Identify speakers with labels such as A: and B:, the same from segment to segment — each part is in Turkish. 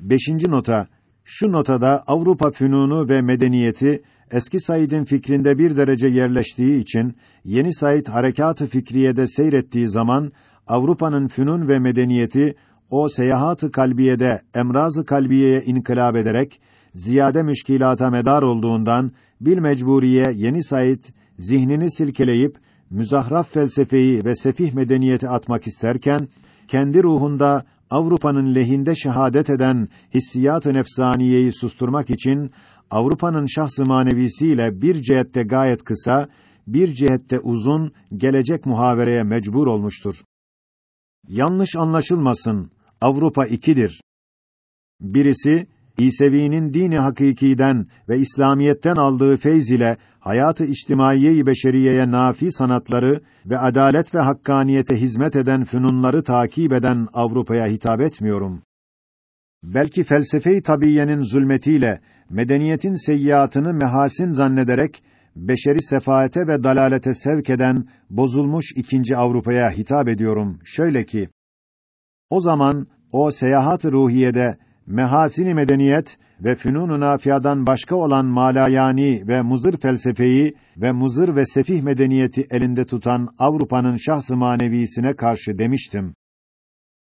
A: Beşinci nota. Şu notada Avrupa fünunu ve medeniyeti eski Said'in fikrinde bir derece yerleştiği için yeni Said harekatı fikriyede seyrettiği zaman Avrupa'nın fünun ve medeniyeti o seyahat-ı kalbiyede emraz-ı kalbiyeye inkılap ederek ziyade müşkilata medar olduğundan bil mecburiye yeni Said zihnini silkeleyip müzahraf felsefeyi ve sefih medeniyeti atmak isterken kendi ruhunda Avrupa'nın lehinde şehadet eden hissiyat-ı nefsaniyeyi susturmak için Avrupa'nın şahs-ı manevisiyle bir cihette gayet kısa, bir cihette uzun gelecek muhavereye mecbur olmuştur. Yanlış anlaşılmasın. Avrupa ikidir. Birisi İsevi'nin dini hakikiden ve İslamiyetten aldığı feyz ile hayatı içtimaiye-i beşeriyeye nafi sanatları ve adalet ve hakkaniyete hizmet eden fünunları takip eden Avrupa'ya hitap etmiyorum. Belki felsefe-i tabiyenin zulmetiyle medeniyetin seyyiatını mehasin zannederek beşeri sefaete ve dalalete sevk eden bozulmuş ikinci Avrupa'ya hitap ediyorum. Şöyle ki o zaman o seyahat ruhiyede mehasini medeniyet ve fünun-u nafiyadan başka olan malayani ve muzır felsefeyi ve muzır ve sefih medeniyeti elinde tutan Avrupa'nın şahs-ı manevisine karşı demiştim.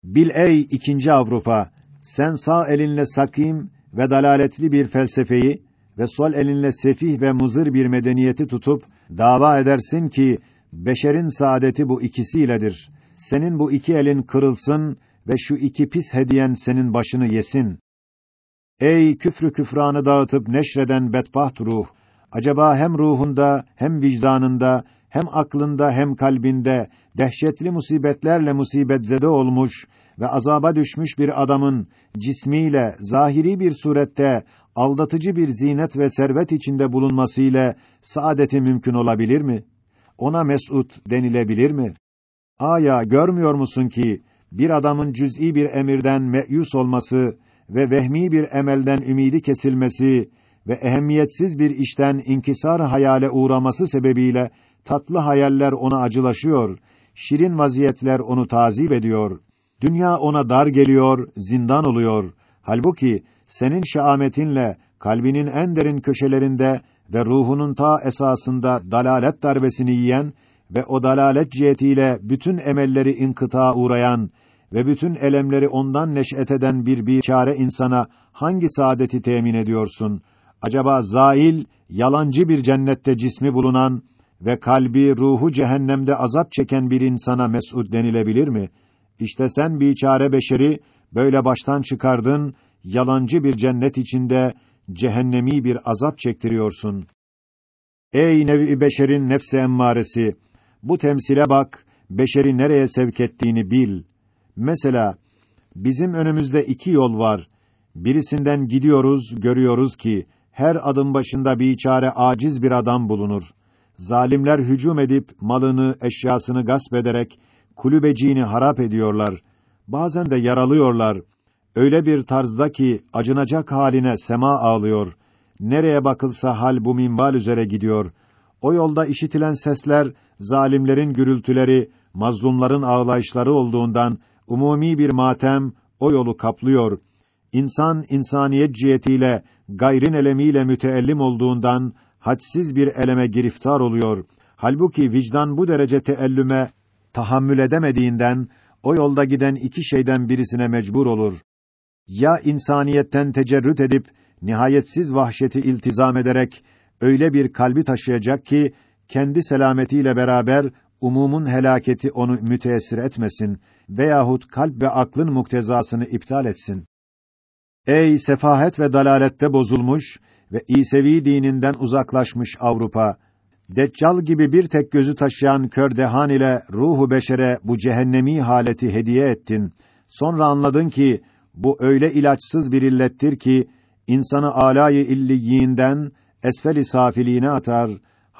A: Bil ey ikinci Avrupa, sen sağ elinle sakim ve dalaletli bir felsefeyi ve sol elinle sefih ve muzır bir medeniyeti tutup dava edersin ki beşerin saadeti bu ikisiyledir. Senin bu iki elin kırılsın ve şu iki pis hediyen senin başını yesin. Ey küfrü küfranı dağıtıp neşreden bedbaht ruh! Acaba hem ruhunda, hem vicdanında, hem aklında, hem kalbinde dehşetli musibetlerle musibetzede olmuş ve azaba düşmüş bir adamın cismiyle zahiri bir surette aldatıcı bir zinet ve servet içinde bulunmasıyla saadeti mümkün olabilir mi? Ona mes'ud denilebilir mi? Aya görmüyor musun ki bir adamın cüz'i bir emirden meyus olması ve vehmi bir emelden ümidi kesilmesi ve ehemmiyetsiz bir işten inkisar hayale uğraması sebebiyle tatlı hayaller ona acılaşıyor, şirin vaziyetler onu tazip ediyor. Dünya ona dar geliyor, zindan oluyor. Halbuki senin şaametinle kalbinin en derin köşelerinde ve ruhunun ta esasında dalalet darbesini yiyen ve o dalalet cihetiyle bütün emelleri inkıta uğrayan ve bütün elemleri ondan neş'et eden bir biçare insana hangi saadeti temin ediyorsun? Acaba zail, yalancı bir cennette cismi bulunan ve kalbi, ruhu cehennemde azap çeken bir insana mes'ud denilebilir mi? İşte sen biçare beşeri böyle baştan çıkardın, yalancı bir cennet içinde cehennemi bir azap çektiriyorsun. Ey nevi beşerin nefsi emmaresi, bu temsile bak, beşeri nereye sevk ettiğini bil. Mesela bizim önümüzde iki yol var. Birisinden gidiyoruz, görüyoruz ki her adım başında bir çare aciz bir adam bulunur. Zalimler hücum edip malını, eşyasını gasp ederek kulübeciğini harap ediyorlar. Bazen de yaralıyorlar. Öyle bir tarzda ki acınacak haline sema ağlıyor. Nereye bakılsa hal bu minval üzere gidiyor. O yolda işitilen sesler zalimlerin gürültüleri, mazlumların ağlayışları olduğundan umumi bir matem o yolu kaplıyor. İnsan insaniyet cihetiyle gayrin elemiyle müteellim olduğundan hadsiz bir eleme giriftar oluyor. Halbuki vicdan bu derece teellüme tahammül edemediğinden o yolda giden iki şeyden birisine mecbur olur. Ya insaniyetten tecerrüt edip nihayetsiz vahşeti iltizam ederek öyle bir kalbi taşıyacak ki kendi selametiyle beraber umumun helaketi onu müteessir etmesin veyahut kalp ve aklın muktezasını iptal etsin. Ey sefahet ve dalalette bozulmuş ve İsevi dininden uzaklaşmış Avrupa, Deccal gibi bir tek gözü taşıyan kör dehan ile ruhu beşere bu cehennemi haleti hediye ettin. Sonra anladın ki bu öyle ilaçsız bir illettir ki insanı alâ-i illiyinden esfel-i safiliğine atar,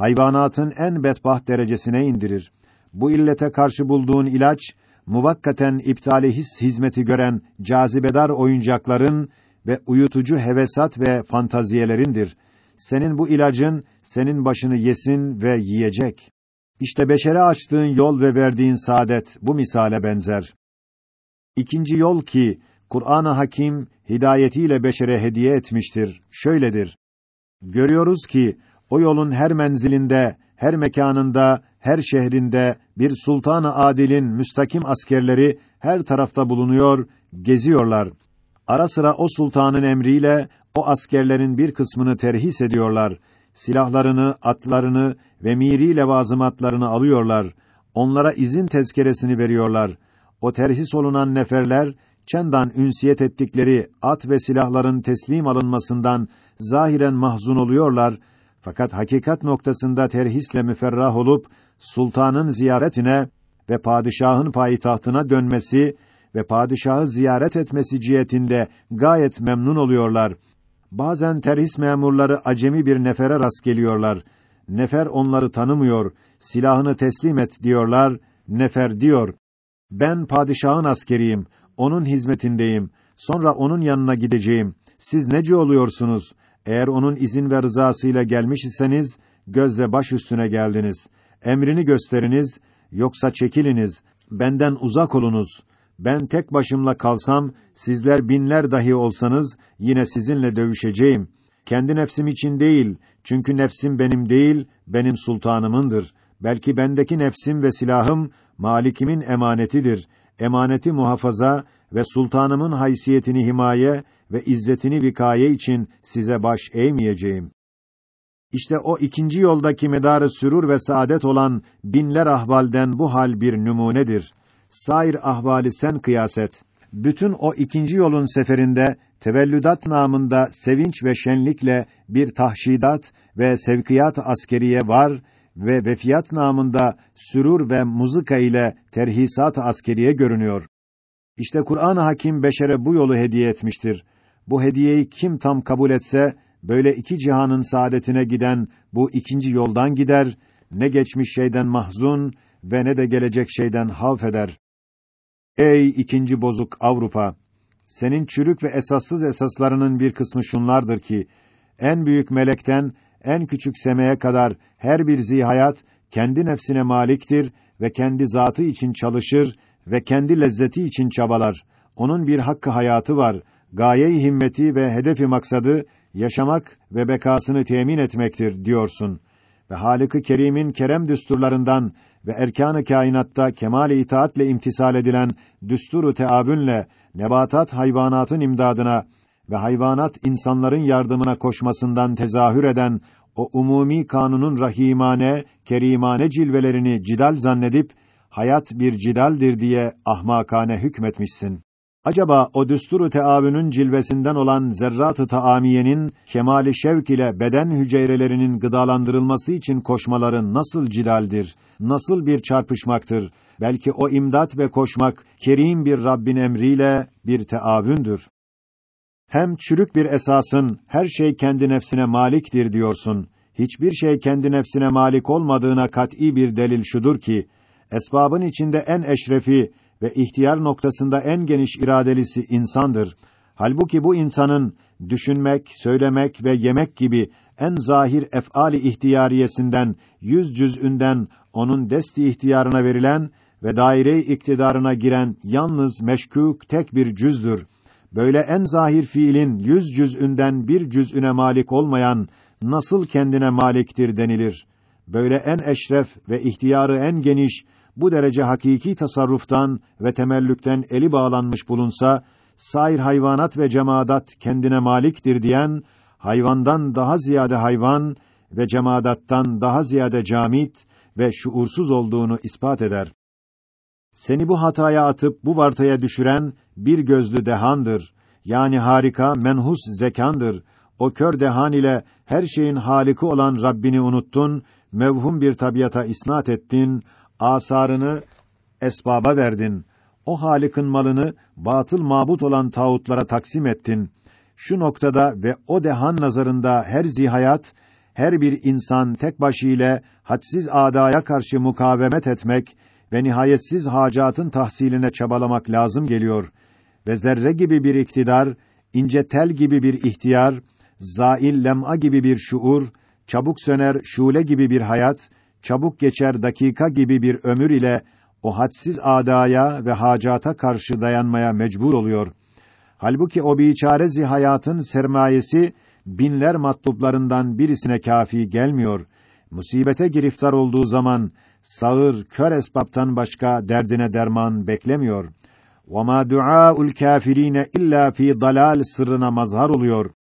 A: hayvanatın en bedbaht derecesine indirir. Bu illete karşı bulduğun ilaç muvakkaten iptali his hizmeti gören cazibedar oyuncakların ve uyutucu hevesat ve fantaziyelerindir. Senin bu ilacın senin başını yesin ve yiyecek. İşte beşere açtığın yol ve verdiğin saadet bu misale benzer. İkinci yol ki Kur'an-ı Hakim hidayetiyle beşere hediye etmiştir. Şöyledir. Görüyoruz ki o yolun her menzilinde, her mekanında, her şehrinde bir sultan-ı adilin müstakim askerleri her tarafta bulunuyor, geziyorlar. Ara sıra o sultanın emriyle o askerlerin bir kısmını terhis ediyorlar. Silahlarını, atlarını ve miri levazımatlarını alıyorlar. Onlara izin tezkeresini veriyorlar. O terhis olunan neferler çendan ünsiyet ettikleri at ve silahların teslim alınmasından zahiren mahzun oluyorlar fakat hakikat noktasında terhisle müferrah olup sultanın ziyaretine ve padişahın payitahtına dönmesi ve padişahı ziyaret etmesi cihetinde gayet memnun oluyorlar. Bazen terhis memurları acemi bir nefere rast geliyorlar. Nefer onları tanımıyor, silahını teslim et diyorlar. Nefer diyor, ben padişahın askeriyim, onun hizmetindeyim. Sonra onun yanına gideceğim. Siz nece oluyorsunuz? Eğer onun izin ve rızasıyla gelmiş iseniz, gözle baş üstüne geldiniz. Emrini gösteriniz, yoksa çekiliniz. Benden uzak olunuz. Ben tek başımla kalsam, sizler binler dahi olsanız, yine sizinle dövüşeceğim. Kendi nefsim için değil, çünkü nefsim benim değil, benim sultanımındır. Belki bendeki nefsim ve silahım, malikimin emanetidir. Emaneti muhafaza ve sultanımın haysiyetini himaye ve izzetini vikaye için size baş eğmeyeceğim. İşte o ikinci yoldaki medarı sürur ve saadet olan binler ahvalden bu hal bir numunedir. Sair ahvali sen kıyas et. Bütün o ikinci yolun seferinde tevellüdat namında sevinç ve şenlikle bir tahşidat ve sevkiyat askeriye var ve vefiyat namında sürur ve muzika ile terhisat askeriye görünüyor. İşte Kur'an-ı Hakim beşere bu yolu hediye etmiştir. Bu hediyeyi kim tam kabul etse, böyle iki cihanın saadetine giden bu ikinci yoldan gider, ne geçmiş şeyden mahzun ve ne de gelecek şeyden havf eder. Ey ikinci bozuk Avrupa! Senin çürük ve esassız esaslarının bir kısmı şunlardır ki, en büyük melekten en küçük semeye kadar her bir zihayat kendi nefsine maliktir ve kendi zatı için çalışır ve kendi lezzeti için çabalar. Onun bir hakkı hayatı var. Gaye-i himmeti ve hedefi maksadı yaşamak ve bekasını temin etmektir diyorsun. Ve Halık-ı Kerim'in kerem düsturlarından ve erkan-ı kainatta kemal-i itaatle imtisal edilen düsturu teabünle nebatat hayvanatın imdadına ve hayvanat insanların yardımına koşmasından tezahür eden o umumi kanunun rahimane, kerimane cilvelerini cidal zannedip hayat bir cidaldir diye ahmakane hükmetmişsin. Acaba o düsturu teavünün cilvesinden olan zerrat-ı taamiyenin kemali şevk ile beden hücrelerinin gıdalandırılması için koşmaları nasıl cidaldir, nasıl bir çarpışmaktır? Belki o imdat ve koşmak kerim bir Rabbin emriyle bir teavündür. Hem çürük bir esasın her şey kendi nefsine maliktir diyorsun. Hiçbir şey kendi nefsine malik olmadığına kat'î bir delil şudur ki esbabın içinde en eşrefi ve ihtiyar noktasında en geniş iradelisi insandır. Halbuki bu insanın düşünmek, söylemek ve yemek gibi en zahir ef'ali ihtiyariyesinden yüz cüz'ünden onun desti ihtiyarına verilen ve daire-i iktidarına giren yalnız meşkûk tek bir cüzdür. Böyle en zahir fiilin yüz cüz'ünden bir cüz'üne malik olmayan nasıl kendine maliktir denilir. Böyle en eşref ve ihtiyarı en geniş bu derece hakiki tasarruftan ve temellükten eli bağlanmış bulunsa, sair hayvanat ve cemaat kendine maliktir diyen, hayvandan daha ziyade hayvan ve cemaattan daha ziyade camit ve şuursuz olduğunu ispat eder. Seni bu hataya atıp bu vartaya düşüren bir gözlü dehandır. Yani harika, menhus zekandır. O kör dehan ile her şeyin haliki olan Rabbini unuttun, mevhum bir tabiata isnat ettin, asarını esbaba verdin. O Halik'in malını batıl mabut olan tağutlara taksim ettin. Şu noktada ve o dehan nazarında her zihayat, her bir insan tek başıyla hadsiz adaya karşı mukavemet etmek ve nihayetsiz hacatın tahsiline çabalamak lazım geliyor ve zerre gibi bir iktidar, ince tel gibi bir ihtiyar, zail lem'a gibi bir şuur, çabuk söner şule gibi bir hayat çabuk geçer dakika gibi bir ömür ile o hadsiz adaya ve hacata karşı dayanmaya mecbur oluyor. Halbuki o biçare hayatın sermayesi binler matluplarından birisine kafi gelmiyor. Musibete giriftar olduğu zaman sağır, kör esbaptan başka derdine derman beklemiyor. وَمَا دُعَاءُ الْكَافِر۪ينَ illa fi dalal sırrına mazhar oluyor.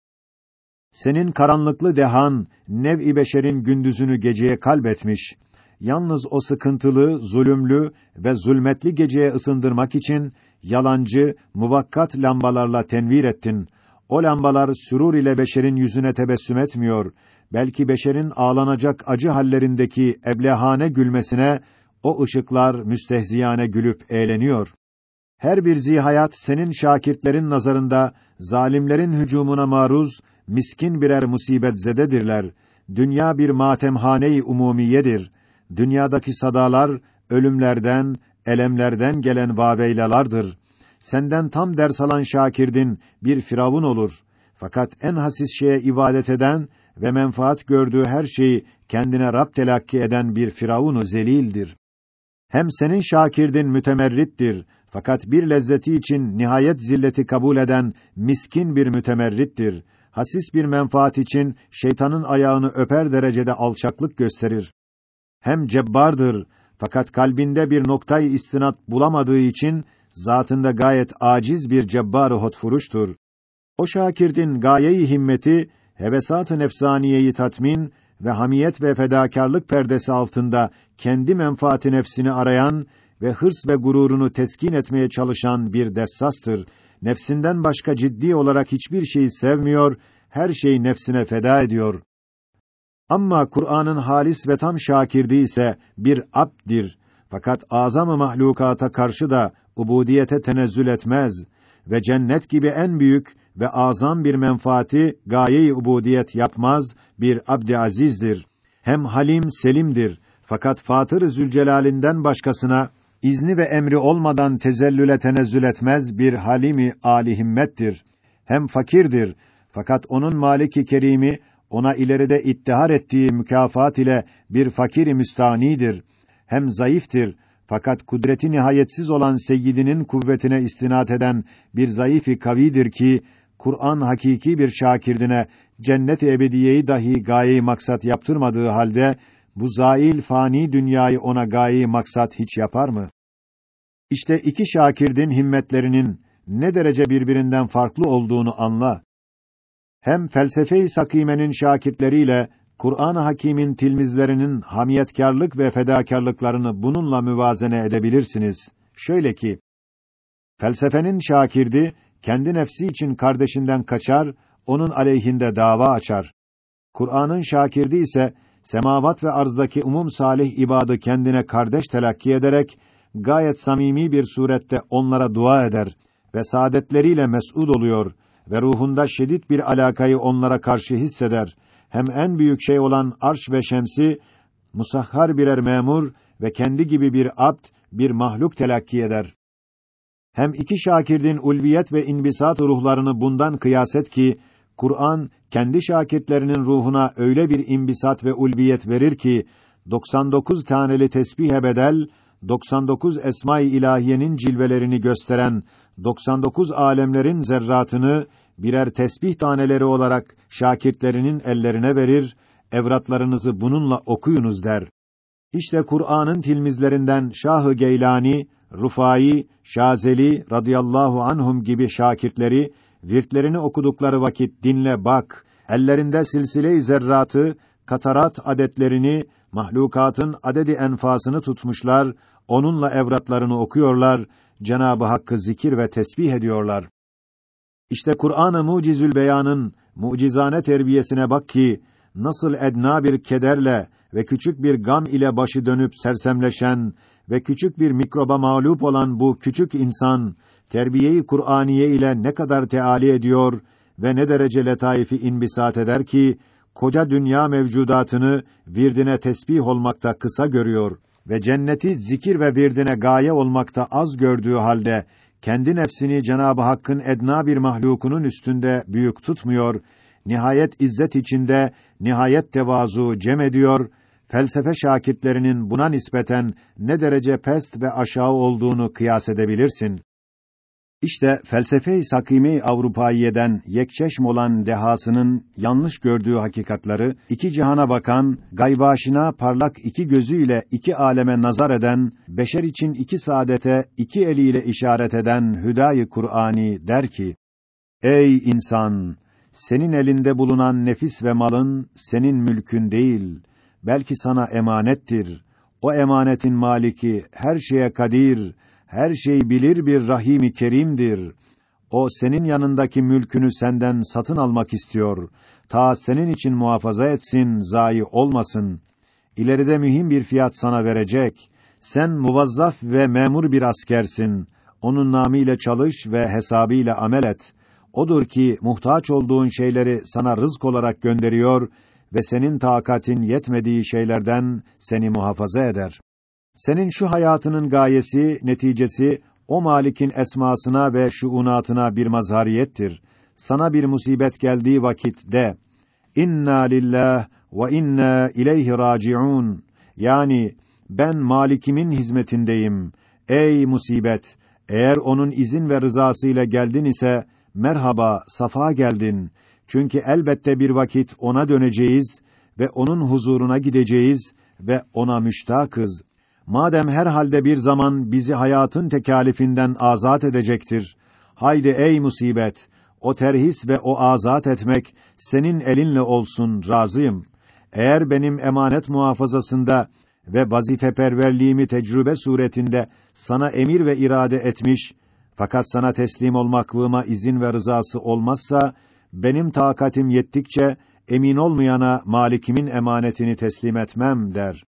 A: Senin karanlıklı dehan, nev-i beşerin gündüzünü geceye kalbetmiş. Yalnız o sıkıntılı, zulümlü ve zulmetli geceye ısındırmak için yalancı, muvakkat lambalarla tenvir ettin. O lambalar sürur ile beşerin yüzüne tebessüm etmiyor. Belki beşerin ağlanacak acı hallerindeki eblehane gülmesine o ışıklar müstehziyane gülüp eğleniyor. Her bir zihayat senin şakirtlerin nazarında zalimlerin hücumuna maruz miskin birer musibet zededirler. Dünya bir matemhane-i umumiyedir. Dünyadaki sadalar ölümlerden, elemlerden gelen vaveylalardır. Senden tam ders alan şakirdin bir firavun olur. Fakat en hasis şeye ibadet eden ve menfaat gördüğü her şeyi kendine Rab telakki eden bir firavunu zelildir. Hem senin şakirdin mütemerrittir. Fakat bir lezzeti için nihayet zilleti kabul eden miskin bir mütemerrittir. Hasis bir menfaat için şeytanın ayağını öper derecede alçaklık gösterir. Hem cebbardır. Fakat kalbinde bir noktayı istinat bulamadığı için zatında gayet aciz bir cebbar-ı hotfuruştur. O şakirdin gayeyi himmeti hevesat-ı nefsaniyeyi tatmin ve hamiyet ve fedakarlık perdesi altında kendi menfaati nefsini arayan ve hırs ve gururunu teskin etmeye çalışan bir dessastır. Nefsinden başka ciddi olarak hiçbir şeyi sevmiyor, her şeyi nefsine feda ediyor. Ama Kur'an'ın halis ve tam şakirdi ise bir abdir. Fakat azam-ı mahlukata karşı da ubudiyete tenezzül etmez ve cennet gibi en büyük ve azam bir menfaati gaye-i ubudiyet yapmaz bir abd azizdir. Hem halim selimdir. Fakat Fatır-ı Zülcelal'inden başkasına izni ve emri olmadan tezellüle tenezzül etmez bir halimi âli himmettir. Hem fakirdir. Fakat onun maliki kerimi ona ileride ittihar ettiği mükafat ile bir fakir müstanidir. Hem zayıftır. Fakat kudreti nihayetsiz olan seyyidinin kuvvetine istinat eden bir zayıf-ı kavidir ki Kur'an hakiki bir şakirdine cennet-i ebediyeyi dahi gaye maksat yaptırmadığı halde bu zail fani dünyayı ona gaye maksat hiç yapar mı? İşte iki şakirdin himmetlerinin ne derece birbirinden farklı olduğunu anla. Hem felsefe-i sakimenin şakirtleriyle Kur'an-ı Hakîm'in tilmizlerinin hamiyetkarlık ve fedakarlıklarını bununla müvazene edebilirsiniz. Şöyle ki, felsefenin şakirdi, kendi nefsi için kardeşinden kaçar, onun aleyhinde dava açar. Kur'an'ın şakirdi ise, semavat ve arzdaki umum salih ibadı kendine kardeş telakki ederek, gayet samimi bir surette onlara dua eder ve saadetleriyle mes'ud oluyor ve ruhunda şiddet bir alakayı onlara karşı hisseder hem en büyük şey olan arş ve şemsi musahhar birer memur ve kendi gibi bir abd, bir mahluk telakki eder. Hem iki şakirdin ulviyet ve inbisat ruhlarını bundan kıyas et ki Kur'an kendi şakirtlerinin ruhuna öyle bir imbisat ve ulviyet verir ki 99 taneli tesbih bedel 99 esma-i ilahiyenin cilvelerini gösteren 99 alemlerin zerratını birer tesbih taneleri olarak şakirtlerinin ellerine verir, evratlarınızı bununla okuyunuz der. İşte Kur'an'ın tilmizlerinden Şah-ı Geylani, Rufai, Şazeli radıyallahu anhum gibi şakirtleri virtlerini okudukları vakit dinle bak, ellerinde silsile-i zerratı, katarat adetlerini, mahlukatın adedi enfasını tutmuşlar, onunla evratlarını okuyorlar, Cenabı Hakk'ı zikir ve tesbih ediyorlar. İşte Kur'an-ı Mucizül Beyan'ın mucizane terbiyesine bak ki nasıl edna bir kederle ve küçük bir gam ile başı dönüp sersemleşen ve küçük bir mikroba mağlup olan bu küçük insan terbiyeyi Kur'aniye ile ne kadar teali ediyor ve ne derece letaifi inbisat eder ki koca dünya mevcudatını virdine tesbih olmakta kısa görüyor ve cenneti zikir ve virdine gaye olmakta az gördüğü halde kendi nefsini Cenabı Hakk'ın edna bir mahlukunun üstünde büyük tutmuyor, nihayet izzet içinde nihayet tevazu cem ediyor, felsefe şakirtlerinin buna nispeten ne derece pest ve aşağı olduğunu kıyas edebilirsin. İşte felsefe-i sakime Avrupaiye'den yekçeşm olan dehasının yanlış gördüğü hakikatları iki cihana bakan, gaybaşına parlak iki gözüyle iki aleme nazar eden, beşer için iki saadete iki eliyle işaret eden Hüdayi Kur'ani der ki: Ey insan, senin elinde bulunan nefis ve malın senin mülkün değil, belki sana emanettir. O emanetin maliki her şeye kadir, her şeyi bilir bir Rahimi Kerim'dir. O senin yanındaki mülkünü senden satın almak istiyor. Ta senin için muhafaza etsin, zayi olmasın. İleride mühim bir fiyat sana verecek. Sen muvazzaf ve memur bir askersin. Onun namıyla çalış ve hesabıyla amel et. Odur ki muhtaç olduğun şeyleri sana rızk olarak gönderiyor ve senin takatin yetmediği şeylerden seni muhafaza eder. Senin şu hayatının gayesi, neticesi o malikin esmasına ve şuunatına bir mazhariyettir. Sana bir musibet geldiği vakit de inna lillah ve inna ileyhi raciun. Yani ben malikimin hizmetindeyim. Ey musibet, eğer onun izin ve rızasıyla geldin ise merhaba, safa geldin. Çünkü elbette bir vakit ona döneceğiz ve onun huzuruna gideceğiz ve ona müştakız. Madem her halde bir zaman bizi hayatın tekalifinden azat edecektir. Haydi ey musibet, o terhis ve o azat etmek senin elinle olsun, razıyım. Eğer benim emanet muhafazasında ve vazifeperverliğimi tecrübe suretinde sana emir ve irade etmiş, fakat sana teslim olmaklığıma izin ve rızası olmazsa, benim takatim yettikçe, emin olmayana malikimin emanetini teslim etmem der.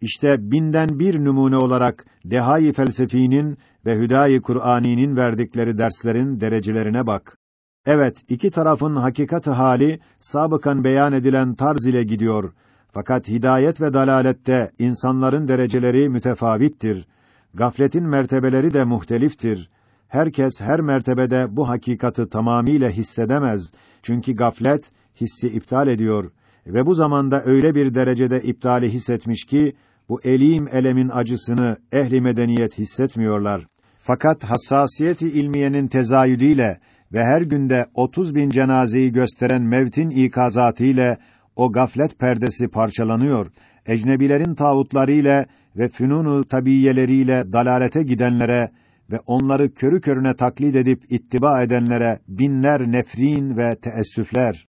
A: İşte binden bir numune olarak Dehai felsefinin ve Hüdayi Kur'ani'nin verdikleri derslerin derecelerine bak. Evet, iki tarafın hakikati hali sabıkan beyan edilen tarz ile gidiyor. Fakat hidayet ve dalalette insanların dereceleri mütefavittir. Gafletin mertebeleri de muhteliftir. Herkes her mertebede bu hakikati tamamiyle hissedemez. Çünkü gaflet hissi iptal ediyor ve bu zamanda öyle bir derecede iptali hissetmiş ki bu elim elemin acısını ehli medeniyet hissetmiyorlar. Fakat hassasiyeti ilmiyenin tezayüdüyle ve her günde 30 bin cenazeyi gösteren mevtin ikazatı ile o gaflet perdesi parçalanıyor. Ecnebilerin tağutları ile ve fünunu tabiyeleriyle dalalete gidenlere ve onları körü körüne taklit edip ittiba edenlere binler nefrin ve teessüfler.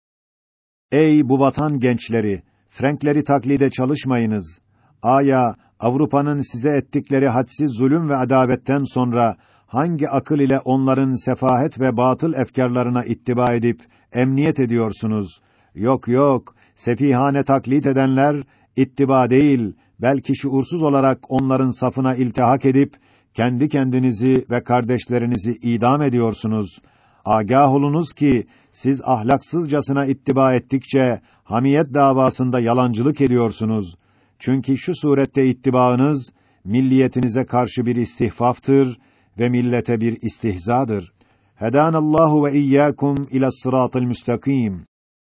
A: Ey bu vatan gençleri, Frankleri taklide çalışmayınız. Aya Avrupa'nın size ettikleri hadsiz zulüm ve adavetten sonra hangi akıl ile onların sefahet ve batıl efkarlarına ittiba edip emniyet ediyorsunuz? Yok yok, sefihane taklit edenler ittiba değil, belki şuursuz olarak onların safına iltihak edip kendi kendinizi ve kardeşlerinizi idam ediyorsunuz. Agah olunuz ki siz ahlaksızcasına ittiba ettikçe hamiyet davasında yalancılık ediyorsunuz. Çünkü şu surette ittibaınız milliyetinize karşı bir istihfaftır ve millete bir istihzadır. Hedanallahu ve iyyakum ila sıratil müstakim.